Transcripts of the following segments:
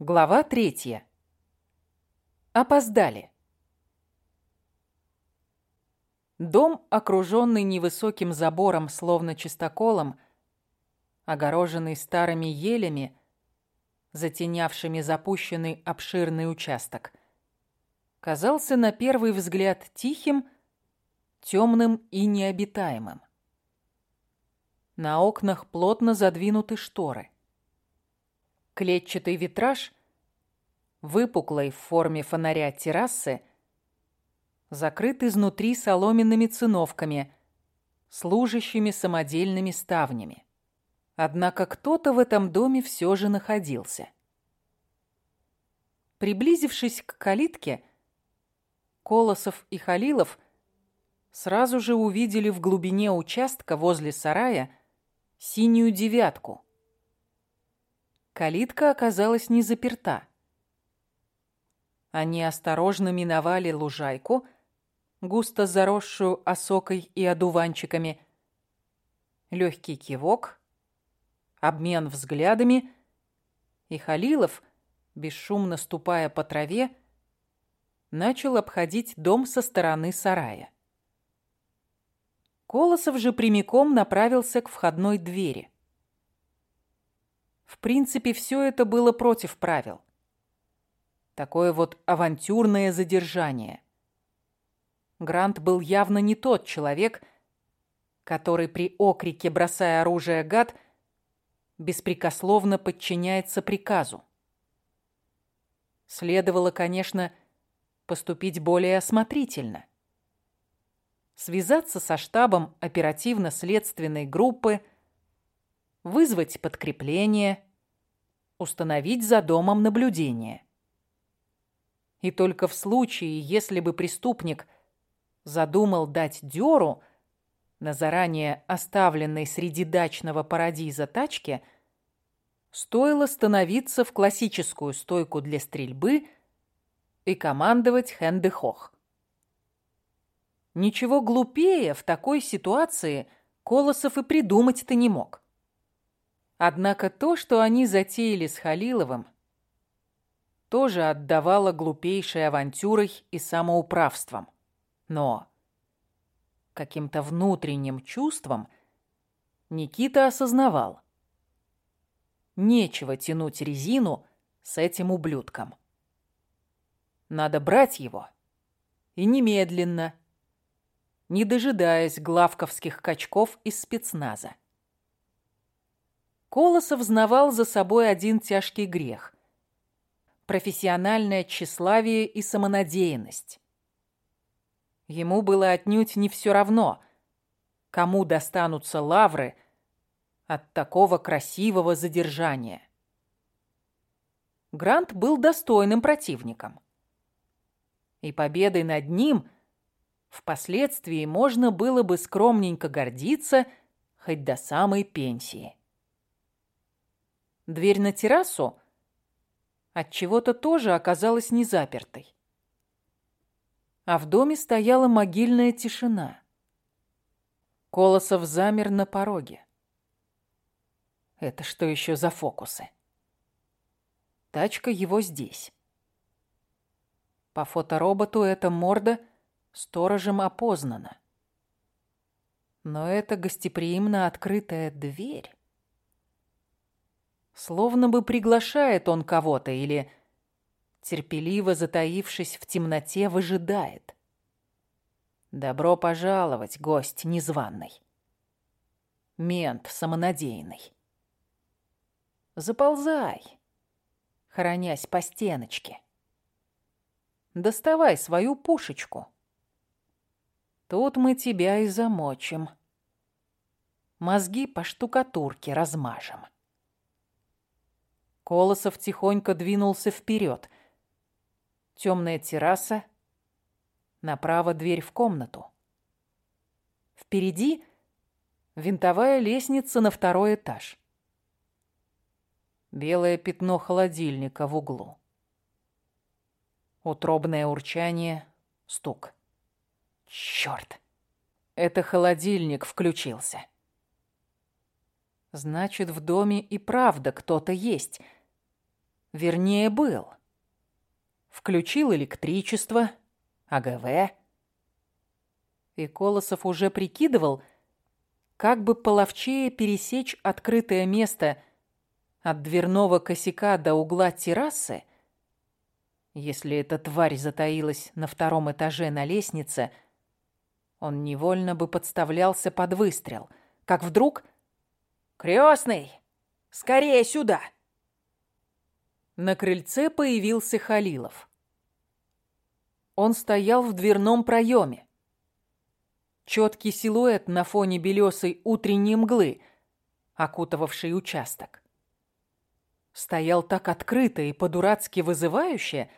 Глава третья. Опоздали. Дом, окруженный невысоким забором, словно чистоколом, огороженный старыми елями, затенявшими запущенный обширный участок, казался на первый взгляд тихим, темным и необитаемым. На окнах плотно задвинуты шторы. Клетчатый витраж, выпуклой в форме фонаря террасы, закрыт изнутри соломенными циновками, служащими самодельными ставнями. Однако кто-то в этом доме все же находился. Приблизившись к калитке, Колосов и Халилов сразу же увидели в глубине участка возле сарая синюю девятку, Калитка оказалась не заперта. Они осторожно миновали лужайку, густо заросшую осокой и одуванчиками. Легкий кивок, обмен взглядами, и Халилов, бесшумно ступая по траве, начал обходить дом со стороны сарая. Колосов же прямиком направился к входной двери. В принципе, все это было против правил. Такое вот авантюрное задержание. Грант был явно не тот человек, который при окрике «бросая оружие, гад» беспрекословно подчиняется приказу. Следовало, конечно, поступить более осмотрительно. Связаться со штабом оперативно-следственной группы – вызвать подкрепление, установить за домом наблюдение. И только в случае, если бы преступник задумал дать дёру на заранее оставленной среди дачного парадиза тачке, стоило становиться в классическую стойку для стрельбы и командовать хэнде-хох. Ничего глупее в такой ситуации Колосов и придумать-то не мог. Однако то, что они затеяли с Халиловым, тоже отдавало глупейшей авантюрой и самоуправством. Но каким-то внутренним чувством Никита осознавал. Нечего тянуть резину с этим ублюдком. Надо брать его. И немедленно, не дожидаясь главковских качков из спецназа. Колосов знавал за собой один тяжкий грех – профессиональное тщеславие и самонадеянность. Ему было отнюдь не все равно, кому достанутся лавры от такого красивого задержания. Грант был достойным противником. И победой над ним впоследствии можно было бы скромненько гордиться хоть до самой пенсии. Дверь на террасу от чего-то тоже оказалась не запертой. А в доме стояла могильная тишина. Колосов замер на пороге. Это что еще за фокусы? Тачка его здесь. По фотороботу эта морда сторожем опознана. Но это гостеприимно открытая дверь. Словно бы приглашает он кого-то или, терпеливо затаившись в темноте, выжидает. Добро пожаловать, гость незваный. Мент самонадеянный. Заползай, хоронясь по стеночке. Доставай свою пушечку. Тут мы тебя и замочим. Мозги по штукатурке размажем. Колосов тихонько двинулся вперед. Темная терраса, направо дверь в комнату. Впереди винтовая лестница на второй этаж. Белое пятно холодильника в углу. Утробное урчание, стук. Чёрт! Это холодильник включился. Значит, в доме и правда кто-то есть — Вернее, был. Включил электричество, АГВ. И Колосов уже прикидывал, как бы половчее пересечь открытое место от дверного косяка до угла террасы, если эта тварь затаилась на втором этаже на лестнице, он невольно бы подставлялся под выстрел, как вдруг... «Крестный! Скорее сюда!» На крыльце появился Халилов. Он стоял в дверном проеме. Четкий силуэт на фоне белесой утренней мглы, окутывавшей участок. Стоял так открыто и по-дурацки вызывающе,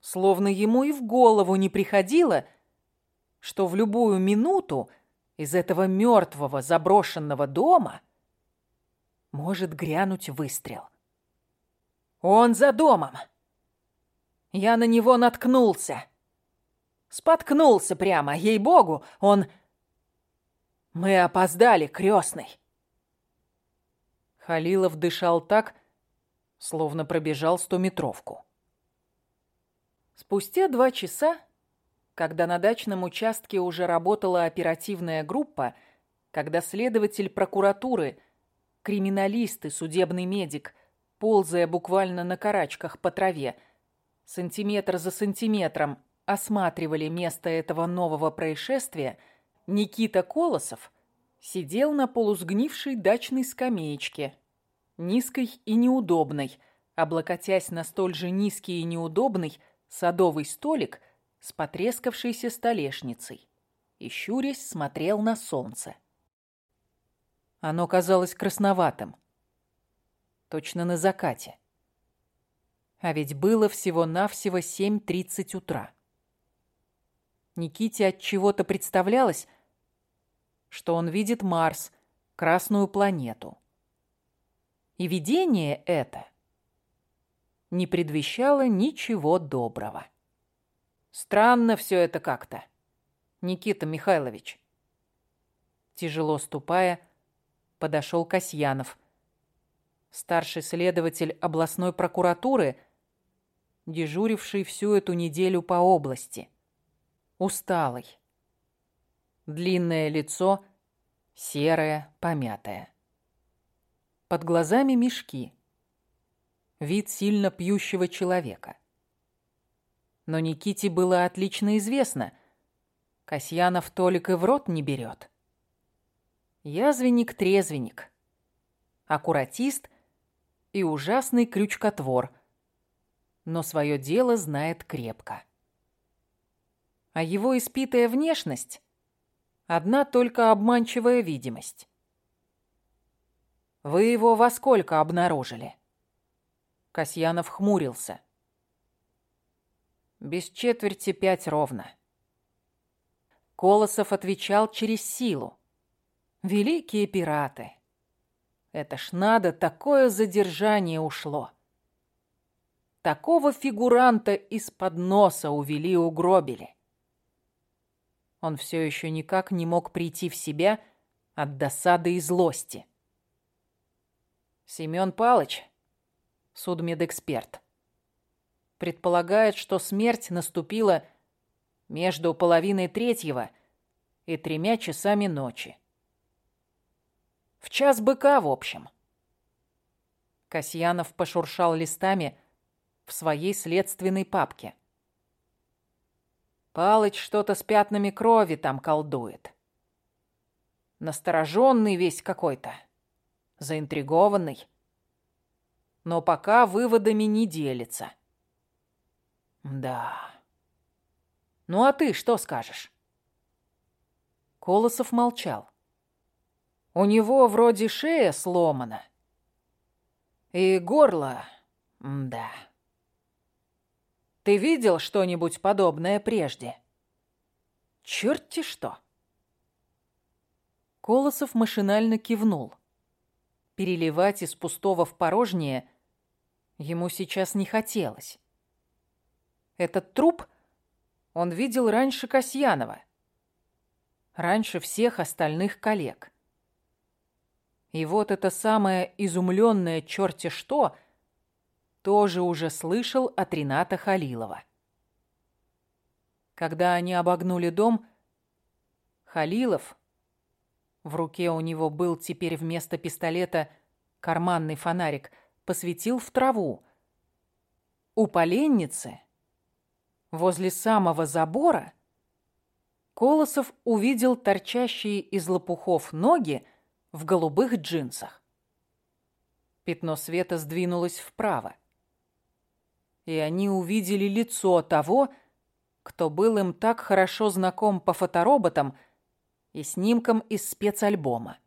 словно ему и в голову не приходило, что в любую минуту из этого мертвого заброшенного дома может грянуть выстрел. Он за домом. Я на него наткнулся. Споткнулся прямо, ей-богу, он... Мы опоздали, крестный. Халилов дышал так, словно пробежал стометровку. Спустя два часа, когда на дачном участке уже работала оперативная группа, когда следователь прокуратуры, криминалист и судебный медик, ползая буквально на карачках по траве, сантиметр за сантиметром осматривали место этого нового происшествия, Никита Колосов сидел на полусгнившей дачной скамеечке, низкой и неудобной, облокотясь на столь же низкий и неудобный, садовый столик с потрескавшейся столешницей и, щурясь, смотрел на солнце. Оно казалось красноватым, точно на закате. А ведь было всего-навсего 7.30 утра. Никите от чего-то представлялось, что он видит Марс, красную планету. И видение это не предвещало ничего доброго. Странно все это как-то, Никита Михайлович. Тяжело ступая, подошел Касьянов, старший следователь областной прокуратуры, дежуривший всю эту неделю по области. Усталый. Длинное лицо, серое, помятое. Под глазами мешки вид сильно пьющего человека. Но Никите было отлично известно, Касьянов Толик и в рот не берет. Язвенник-трезвенник, аккуратист и ужасный крючкотвор, но свое дело знает крепко. А его испитая внешность — одна только обманчивая видимость. Вы его во сколько обнаружили? Касьянов хмурился. Без четверти пять ровно. Колосов отвечал через силу. Великие пираты. Это ж надо, такое задержание ушло. Такого фигуранта из-под носа увели-угробили. Он все еще никак не мог прийти в себя от досады и злости. Семен Палыч судмедэксперт. Предполагает, что смерть наступила между половиной третьего и тремя часами ночи. В час быка, в общем. Касьянов пошуршал листами в своей следственной папке. Палыч что-то с пятнами крови там колдует. Настороженный весь какой-то, заинтригованный но пока выводами не делится. Да. Ну а ты что скажешь? Колосов молчал. У него вроде шея сломана. И горло... Да. Ты видел что-нибудь подобное прежде? Чёрт-те что. Колосов машинально кивнул. Переливать из пустого в порожнее Ему сейчас не хотелось. Этот труп он видел раньше Касьянова. Раньше всех остальных коллег. И вот это самое изумленное черти что тоже уже слышал от Рената Халилова. Когда они обогнули дом, Халилов, в руке у него был теперь вместо пистолета карманный фонарик, посветил в траву. У поленницы, возле самого забора, Колосов увидел торчащие из лопухов ноги в голубых джинсах. Пятно света сдвинулось вправо. И они увидели лицо того, кто был им так хорошо знаком по фотороботам и снимкам из спецальбома.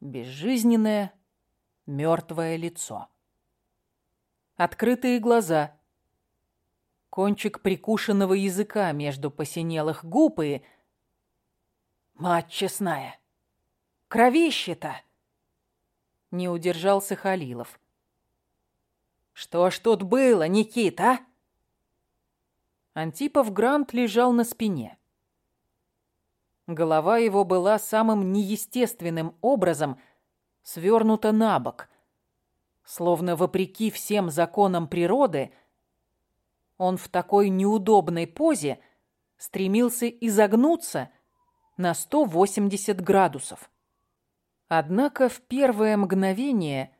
Безжизненное, мертвое лицо. Открытые глаза, кончик прикушенного языка между посинелых губ и... Мать честная! Кровище-то! Не удержался Халилов. Что ж тут было, Никита? Антипов Грант лежал на спине. Голова его была самым неестественным образом свернута на бок, словно вопреки всем законам природы – он в такой неудобной позе стремился изогнуться на 180 градусов. Однако в первое мгновение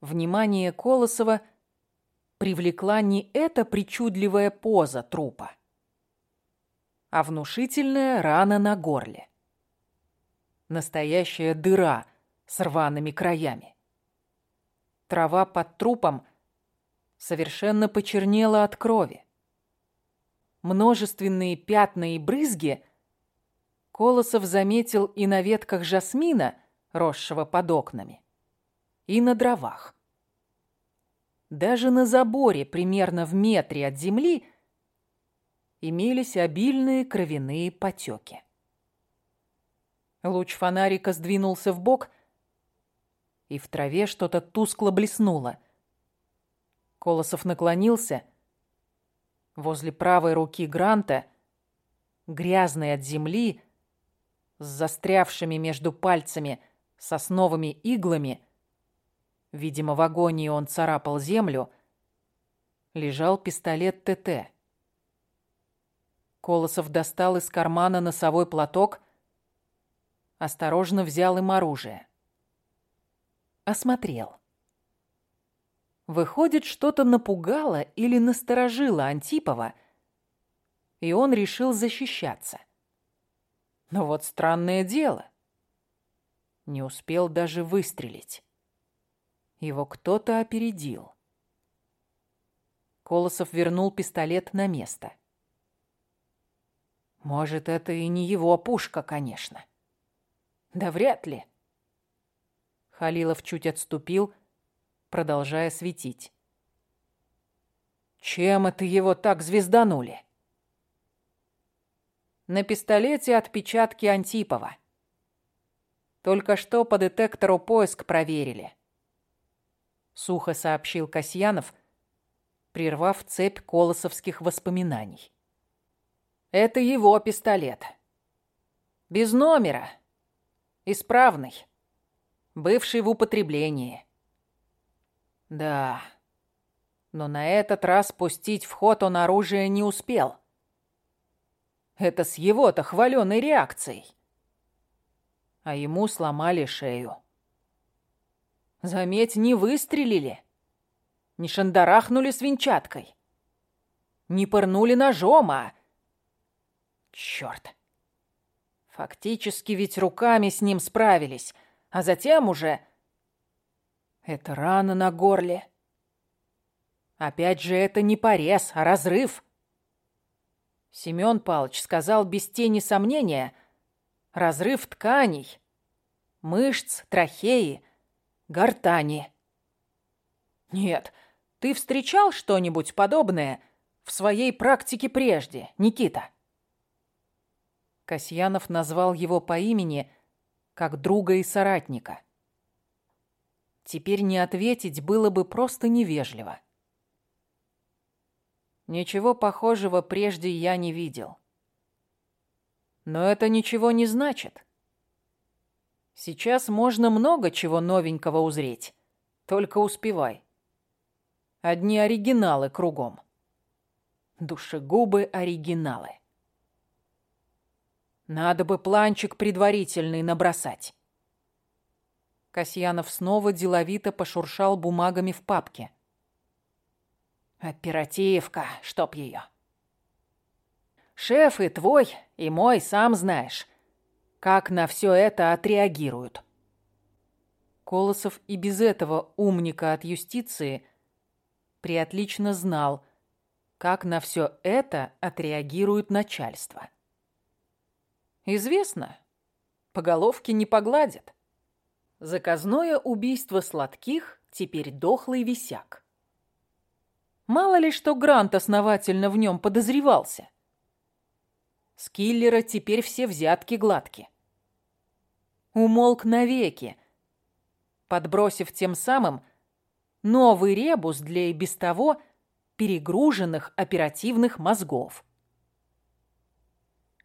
внимание Колосова привлекла не эта причудливая поза трупа, а внушительная рана на горле. Настоящая дыра с рваными краями. Трава под трупом – совершенно почернела от крови. Множественные пятна и брызги Колосов заметил и на ветках жасмина, росшего под окнами, и на дровах. Даже на заборе, примерно в метре от земли, имелись обильные кровяные потеки. Луч фонарика сдвинулся в бок, и в траве что-то тускло блеснуло – Колосов наклонился. Возле правой руки Гранта, грязной от земли, с застрявшими между пальцами сосновыми иглами, видимо, в агонии он царапал землю, лежал пистолет ТТ. Колосов достал из кармана носовой платок, осторожно взял им оружие. Осмотрел. Выходит, что-то напугало или насторожило Антипова, и он решил защищаться. Но вот странное дело. Не успел даже выстрелить. Его кто-то опередил. Колосов вернул пистолет на место. Может, это и не его пушка, конечно. Да вряд ли. Халилов чуть отступил, продолжая светить. «Чем это его так звезданули?» На пистолете отпечатки Антипова. Только что по детектору поиск проверили. Сухо сообщил Касьянов, прервав цепь колосовских воспоминаний. Это его пистолет. Без номера. Исправный. Бывший в употреблении. Да. Но на этот раз пустить в ход он оружие не успел. Это с его-то хваленой реакцией. А ему сломали шею. Заметь, не выстрелили. Не шандарахнули свинчаткой. Не пырнули ножом, а... Чёрт. Фактически ведь руками с ним справились, а затем уже это рана на горле. Опять же, это не порез, а разрыв. Семён Палыч сказал без тени сомнения, разрыв тканей, мышц, трахеи, гортани. Нет, ты встречал что-нибудь подобное в своей практике прежде, Никита? Касьянов назвал его по имени, как друга и соратника. Теперь не ответить было бы просто невежливо. Ничего похожего прежде я не видел. Но это ничего не значит. Сейчас можно много чего новенького узреть. Только успевай. Одни оригиналы кругом. Душегубы-оригиналы. Надо бы планчик предварительный набросать. Касьянов снова деловито пошуршал бумагами в папке. Оперативка, чтоб ее. Шеф и твой, и мой, сам знаешь, как на все это отреагируют. Колосов и без этого умника от юстиции приотлично знал, как на все это отреагирует начальство. Известно, по головке не погладят. Заказное убийство сладких теперь дохлый висяк. Мало ли что Грант основательно в нем подозревался. С киллера теперь все взятки гладки. Умолк навеки, подбросив тем самым новый ребус для и без того перегруженных оперативных мозгов.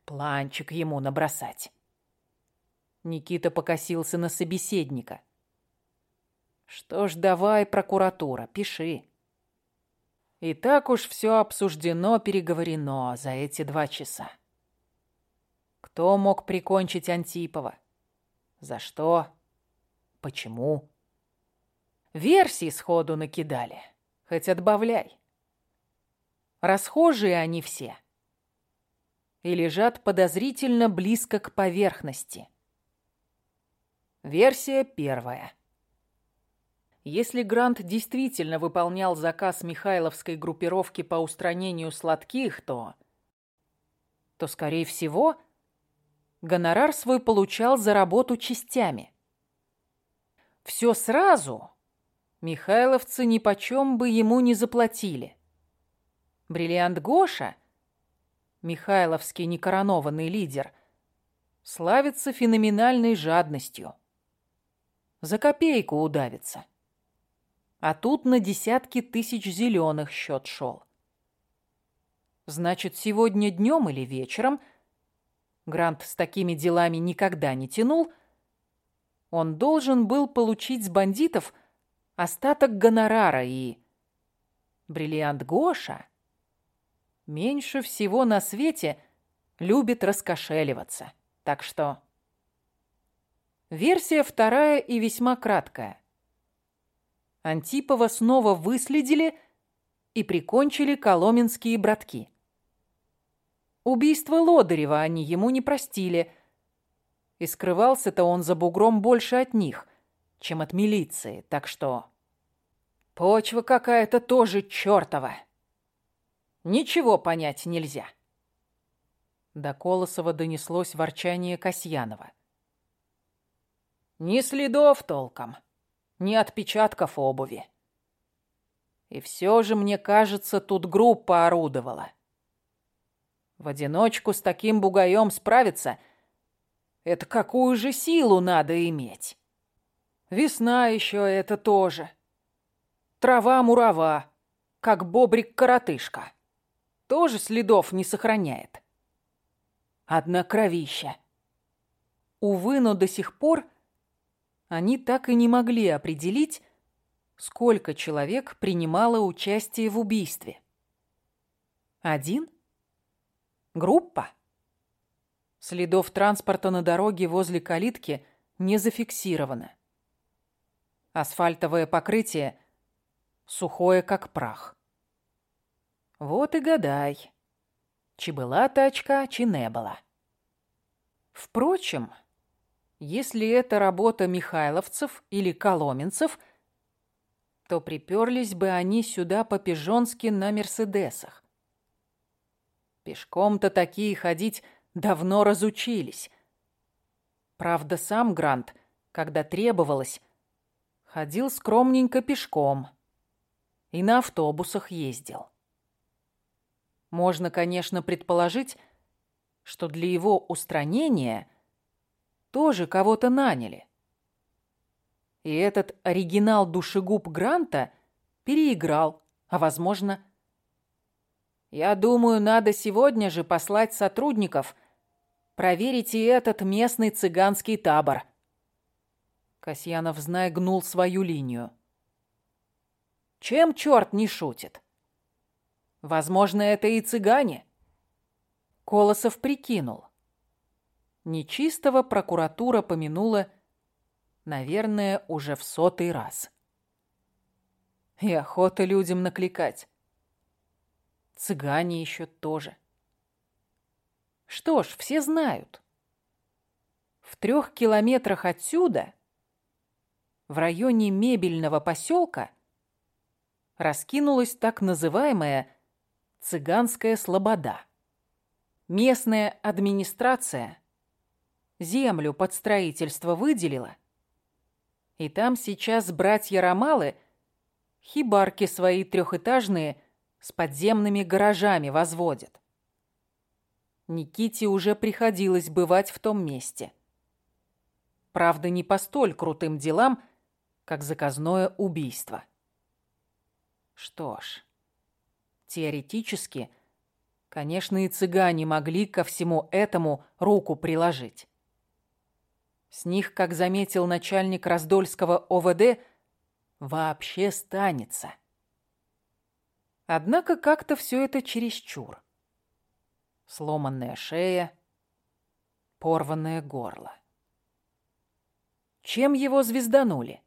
Планчик ему набросать. Никита покосился на собеседника. Что ж, давай, прокуратура, пиши. И так уж все обсуждено, переговорено за эти два часа. Кто мог прикончить Антипова? За что? Почему? Версии сходу накидали. Хоть отбавляй. Расхожие они все. И лежат подозрительно близко к поверхности. Версия первая. Если Грант действительно выполнял заказ Михайловской группировки по устранению сладких, то... то, скорее всего, гонорар свой получал за работу частями. Все сразу михайловцы нипочем бы ему не заплатили. Бриллиант Гоша, михайловский некоронованный лидер, славится феноменальной жадностью. За копейку удавится. А тут на десятки тысяч зеленых счет шел. Значит, сегодня днем или вечером – Грант с такими делами никогда не тянул, он должен был получить с бандитов остаток гонорара и... Бриллиант Гоша меньше всего на свете любит раскошеливаться. Так что... Версия вторая и весьма краткая. Антипова снова выследили и прикончили коломенские братки. Убийство Лодырева они ему не простили. И скрывался-то он за бугром больше от них, чем от милиции, так что... Почва какая-то тоже чёртова. Ничего понять нельзя. До Колосова донеслось ворчание Касьянова. Ни следов толком, ни отпечатков обуви. И все же, мне кажется, тут группа орудовала. В одиночку с таким бугаем справиться — это какую же силу надо иметь? Весна еще это тоже. Трава-мурава, как бобрик-коротышка. Тоже следов не сохраняет. Одна кровища. Увы, но до сих пор они так и не могли определить, сколько человек принимало участие в убийстве. Один? Группа? Следов транспорта на дороге возле калитки не зафиксировано. Асфальтовое покрытие сухое, как прах. Вот и гадай, чи была тачка, чи не была. Впрочем, если это работа михайловцев или коломенцев, то приперлись бы они сюда по-пижонски на «Мерседесах». Пешком-то такие ходить давно разучились. Правда, сам Грант, когда требовалось, ходил скромненько пешком и на автобусах ездил. Можно, конечно, предположить, что для его устранения тоже кого-то наняли. И этот оригинал душегуб Гранта переиграл, а, возможно, я думаю, надо сегодня же послать сотрудников проверить и этот местный цыганский табор. Касьянов, зная, гнул свою линию. Чем черт не шутит? Возможно, это и цыгане. Колосов прикинул. Нечистого прокуратура помянула, наверное, уже в сотый раз. И охота людям накликать. Цыгане еще тоже. Что ж, все знают. В трех километрах отсюда, в районе мебельного поселка, раскинулась так называемая цыганская слобода. Местная администрация землю под строительство выделила, и там сейчас братья Ромалы хибарки свои трехэтажные с подземными гаражами возводят. Никите уже приходилось бывать в том месте. Правда, не по столь крутым делам, как заказное убийство. Что ж, теоретически, конечно, и цыгане могли ко всему этому руку приложить. С них, как заметил начальник Раздольского ОВД, вообще станется. Однако как-то все это чересчур. Сломанная шея, порванное горло. Чем его звезданули?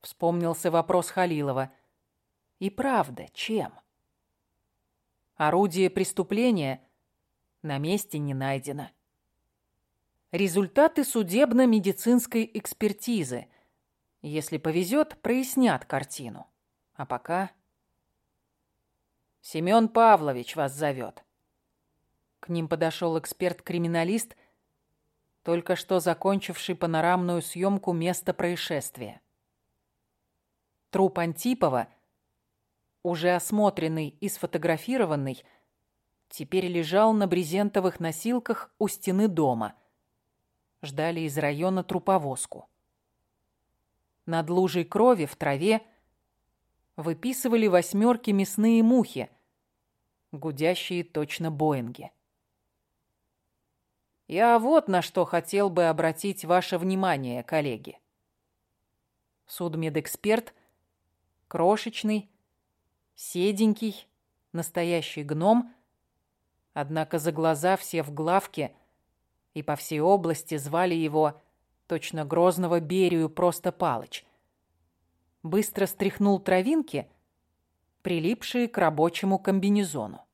Вспомнился вопрос Халилова. И правда, чем? Орудие преступления на месте не найдено. Результаты судебно-медицинской экспертизы, если повезет, прояснят картину. А пока... Семен Павлович вас зовет. К ним подошел эксперт-криминалист, только что закончивший панорамную съемку места происшествия. Труп Антипова, уже осмотренный и сфотографированный, теперь лежал на брезентовых носилках у стены дома. Ждали из района труповозку. Над лужей крови в траве выписывали восьмерки мясные мухи, гудящие точно Боинги. Я вот на что хотел бы обратить ваше внимание, коллеги. Судмедэксперт, крошечный, седенький, настоящий гном, однако за глаза все в главке и по всей области звали его точно грозного Берию просто Палыч. Быстро стряхнул травинки, прилипшие к рабочему комбинезону.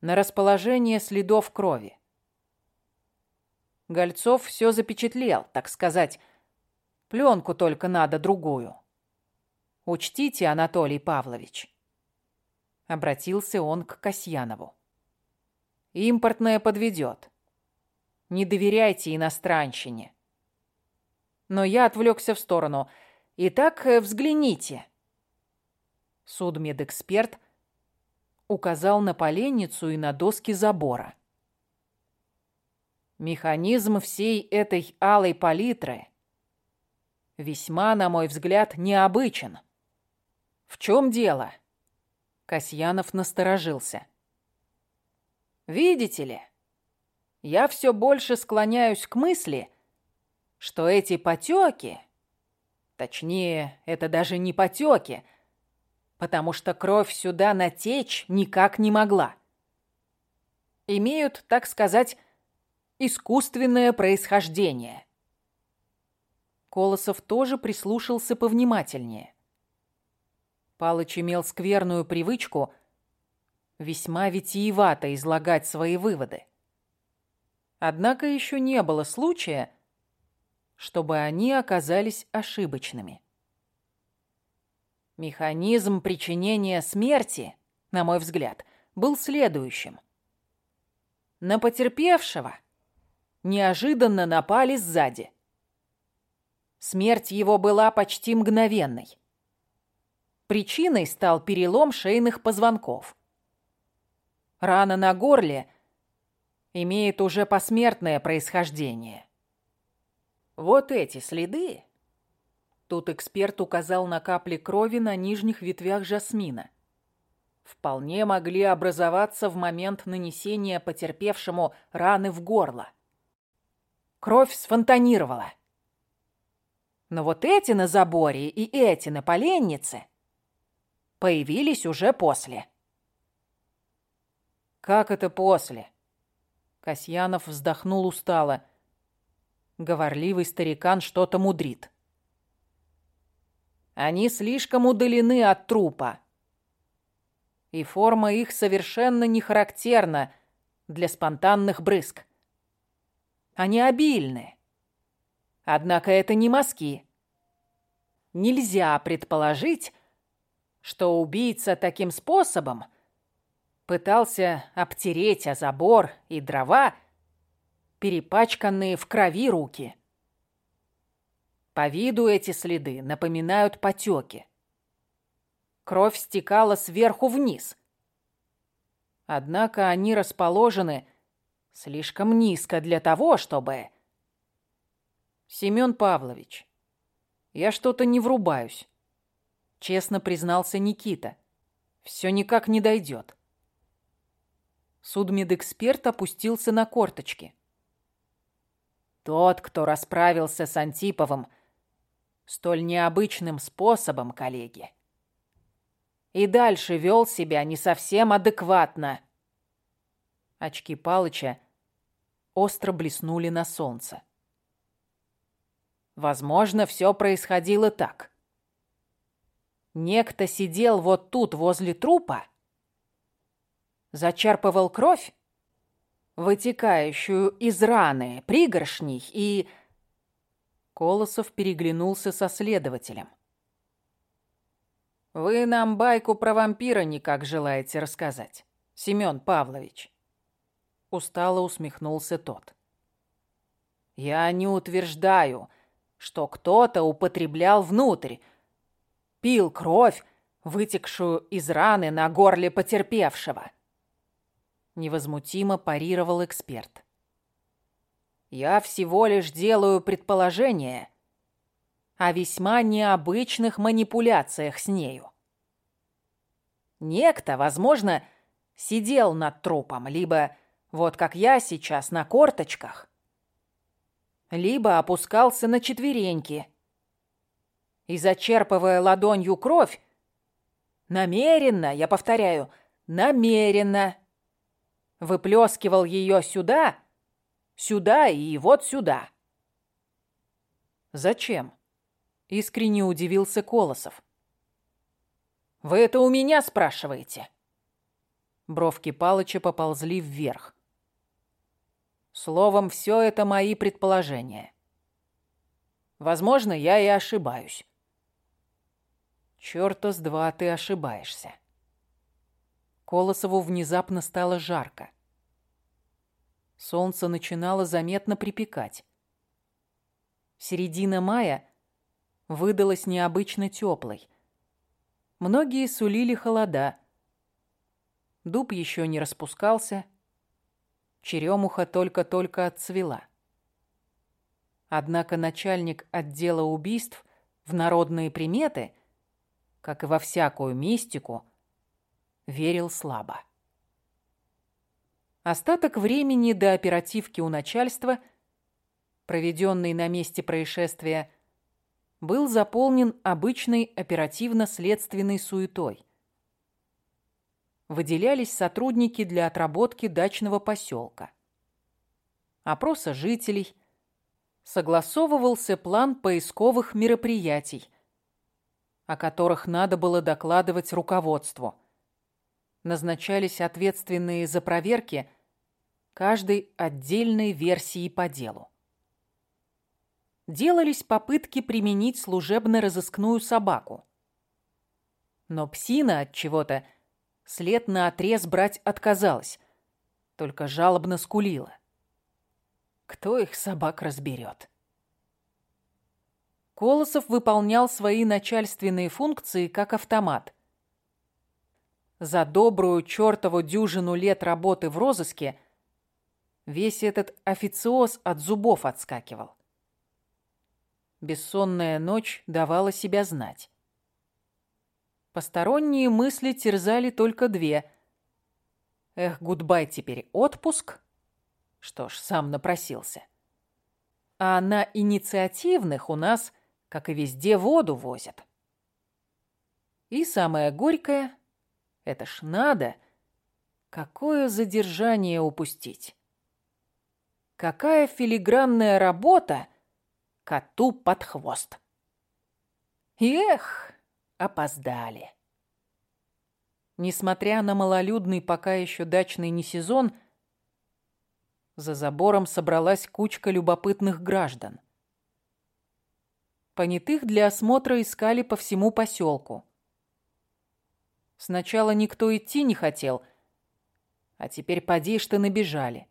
На расположение следов крови. Гольцов все запечатлел, так сказать. Пленку только надо другую. Учтите, Анатолий Павлович. Обратился он к Касьянову. Импортное подведет. Не доверяйте иностранщине. Но я отвлекся в сторону. Итак, взгляните. Судмедэксперт указал на поленницу и на доски забора. Механизм всей этой алой палитры весьма, на мой взгляд, необычен. В чем дело? Касьянов насторожился. Видите ли, я все больше склоняюсь к мысли, что эти потеки, точнее, это даже не потеки, потому что кровь сюда натечь никак не могла, имеют, так сказать, искусственное происхождение. Колосов тоже прислушался повнимательнее. Палыч имел скверную привычку весьма витиевато излагать свои выводы. Однако еще не было случая, чтобы они оказались ошибочными. Механизм причинения смерти, на мой взгляд, был следующим. На потерпевшего – неожиданно напали сзади. Смерть его была почти мгновенной. Причиной стал перелом шейных позвонков. Рана на горле имеет уже посмертное происхождение. Вот эти следы... Тут эксперт указал на капли крови на нижних ветвях жасмина. Вполне могли образоваться в момент нанесения потерпевшему раны в горло. Кровь сфонтанировала. Но вот эти на заборе и эти на поленнице появились уже после. Как это после? Касьянов вздохнул устало. Говорливый старикан что-то мудрит. Они слишком удалены от трупа. И форма их совершенно не характерна для спонтанных брызг. Они обильны. Однако это не мазки. Нельзя предположить, что убийца таким способом пытался обтереть о забор и дрова, перепачканные в крови руки. По виду эти следы напоминают потеки. Кровь стекала сверху вниз. Однако они расположены слишком низко для того, чтобы... Семен Павлович, я что-то не врубаюсь. Честно признался Никита. Все никак не дойдет. Судмедэксперт опустился на корточки. Тот, кто расправился с Антиповым столь необычным способом, коллеги, и дальше вел себя не совсем адекватно. Очки Палыча остро блеснули на солнце. Возможно, все происходило так. Некто сидел вот тут, возле трупа, зачерпывал кровь, вытекающую из раны пригоршней, и... Колосов переглянулся со следователем. «Вы нам байку про вампира никак желаете рассказать, Семен Павлович?» Устало усмехнулся тот. «Я не утверждаю, что кто-то употреблял внутрь, пил кровь, вытекшую из раны на горле потерпевшего. Невозмутимо парировал эксперт. Я всего лишь делаю предположение о весьма необычных манипуляциях с нею. Некто, возможно, сидел над трупом, либо, вот как я сейчас, на корточках, либо опускался на четвереньки и, зачерпывая ладонью кровь, намеренно, я повторяю, намеренно выплескивал ее сюда, сюда и вот сюда. «Зачем?» — искренне удивился Колосов. «Вы это у меня спрашиваете?» Бровки Палыча поползли вверх. Словом, все это мои предположения. Возможно, я и ошибаюсь. Чёрта с два ты ошибаешься. Колосову внезапно стало жарко. Солнце начинало заметно припекать. Середина мая выдалась необычно теплой. Многие сулили холода. Дуб еще не распускался, черемуха только-только отцвела. Однако начальник отдела убийств в народные приметы, как и во всякую мистику, верил слабо. Остаток времени до оперативки у начальства, проведенный на месте происшествия, был заполнен обычной оперативно-следственной суетой выделялись сотрудники для отработки дачного поселка. Опроса жителей, согласовывался план поисковых мероприятий, о которых надо было докладывать руководству. Назначались ответственные за проверки каждой отдельной версии по делу. Делались попытки применить служебно-розыскную собаку. Но псина от чего-то след на отрез брать отказалась, только жалобно скулила. Кто их собак разберет? Колосов выполнял свои начальственные функции как автомат. За добрую чертову дюжину лет работы в розыске весь этот официоз от зубов отскакивал. Бессонная ночь давала себя знать. Посторонние мысли терзали только две. Эх, гудбай теперь отпуск. Что ж, сам напросился. А на инициативных у нас как и везде воду возят. И самое горькое — это ж надо, какое задержание упустить. Какая филигранная работа коту под хвост. Эх, опоздали. Несмотря на малолюдный пока еще дачный несезон, за забором собралась кучка любопытных граждан. Понятых для осмотра искали по всему поселку. Сначала никто идти не хотел, а теперь поди что набежали.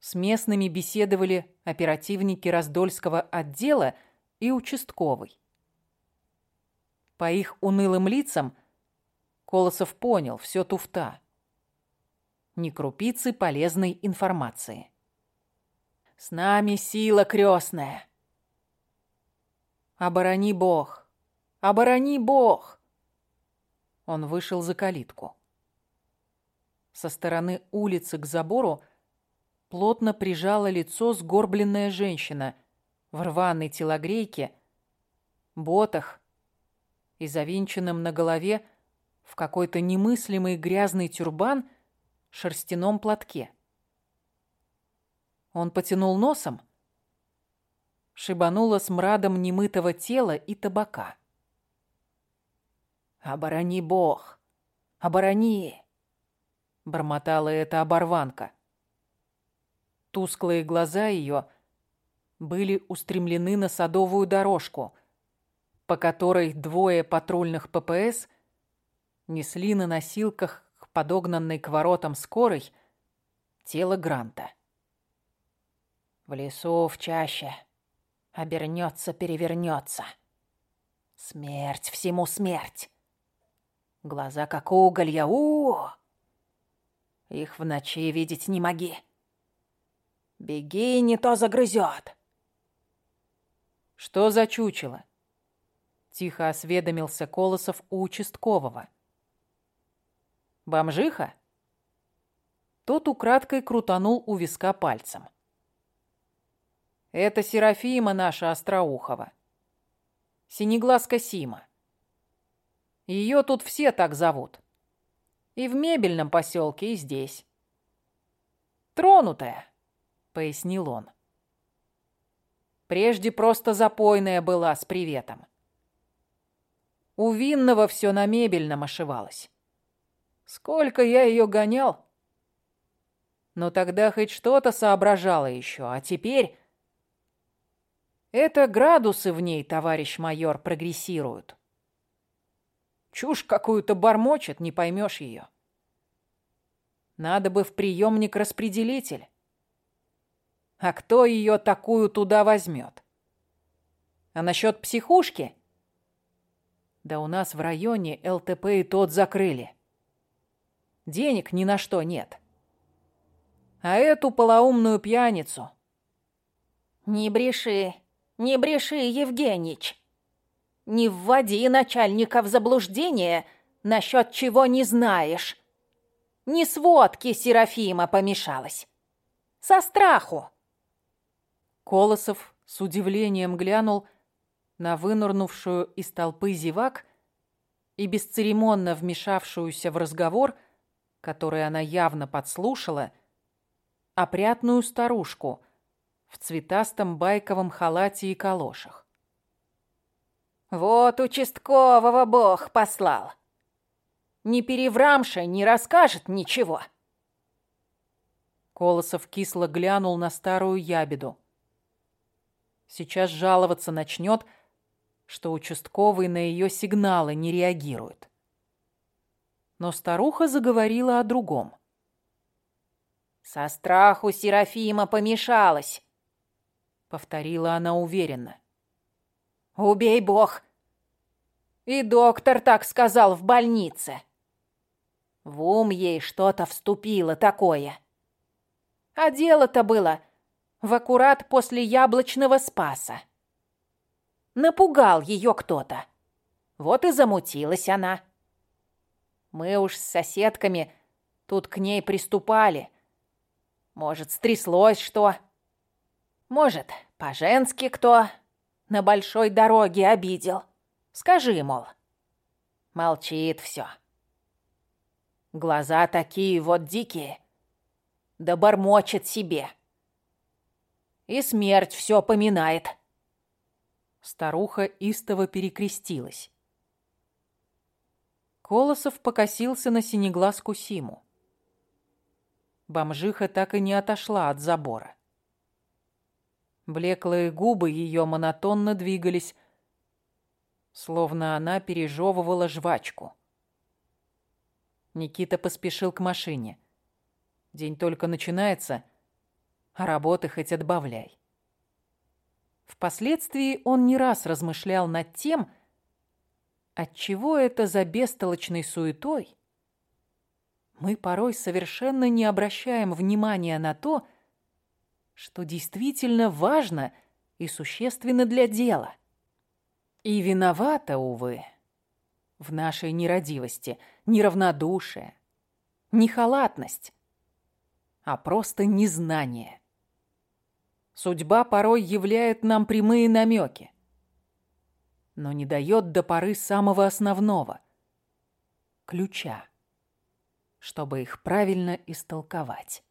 С местными беседовали оперативники Раздольского отдела и участковый. По их унылым лицам – Колосов понял, все туфта. Ни крупицы полезной информации. С нами сила крестная. Оборони Бог! Оборони Бог! Он вышел за калитку. Со стороны улицы к забору плотно прижала лицо сгорбленная женщина в рваной телогрейке, ботах и завинченном на голове в какой-то немыслимый грязный тюрбан шерстяном платке. Он потянул носом, шибануло смрадом немытого тела и табака. «Оборони Бог! Оборони!» — бормотала эта оборванка. Тусклые глаза ее были устремлены на садовую дорожку, по которой двое патрульных ППС — несли на носилках к подогнанной к воротам скорой тело Гранта. В лесу в чаще обернется, перевернется. Смерть всему смерть. Глаза как уголья, у! Их в ночи видеть не моги. Беги, не то загрызет. Что за чучело? Тихо осведомился Колосов у участкового. Бомжиха?» Тот украдкой крутанул у виска пальцем. «Это Серафима наша Остроухова. Синеглазка Сима. Ее тут все так зовут. И в мебельном поселке, и здесь. Тронутая», — пояснил он. Прежде просто запойная была с приветом. У Винного все на мебельном ошивалось. Сколько я ее гонял? Но тогда хоть что-то соображала еще, а теперь... Это градусы в ней, товарищ майор, прогрессируют. Чушь какую-то бормочет, не поймешь ее. Надо бы в приемник-распределитель. А кто ее такую туда возьмет? А насчет психушки? Да у нас в районе ЛТП и тот закрыли. Денег ни на что нет. А эту полоумную пьяницу... Не бреши, не бреши, Евгенич. Не вводи начальника в заблуждение, насчет чего не знаешь. Не сводки Серафима помешалась. Со страху. Колосов с удивлением глянул на вынырнувшую из толпы зевак и бесцеремонно вмешавшуюся в разговор – который она явно подслушала, опрятную старушку в цветастом байковом халате и калошах. «Вот участкового бог послал. Не переврамша, не расскажет ничего». Колосов кисло глянул на старую ябеду. Сейчас жаловаться начнет, что участковый на ее сигналы не реагирует но старуха заговорила о другом. «Со страху Серафима помешалась», — повторила она уверенно. «Убей бог!» И доктор так сказал в больнице. В ум ей что-то вступило такое. А дело-то было в аккурат после яблочного спаса. Напугал ее кто-то. Вот и замутилась она. Мы уж с соседками тут к ней приступали. Может, стряслось что. Может, по-женски кто. на большой дороге обидел? Скажи, мол. Молчит все. Глаза такие вот дикие. Да бормочет себе. И смерть все поминает. Старуха истово перекрестилась. Колосов покосился на синеглазку Симу. Бомжиха так и не отошла от забора. Блеклые губы ее монотонно двигались, словно она пережевывала жвачку. Никита поспешил к машине. День только начинается, а работы хоть отбавляй. Впоследствии он не раз размышлял над тем, отчего это за бестолочной суетой мы порой совершенно не обращаем внимания на то, что действительно важно и существенно для дела. И виновата, увы, в нашей нерадивости неравнодушие, не халатность, а просто незнание. Судьба порой являет нам прямые намеки, но не дает до поры самого основного – ключа, чтобы их правильно истолковать.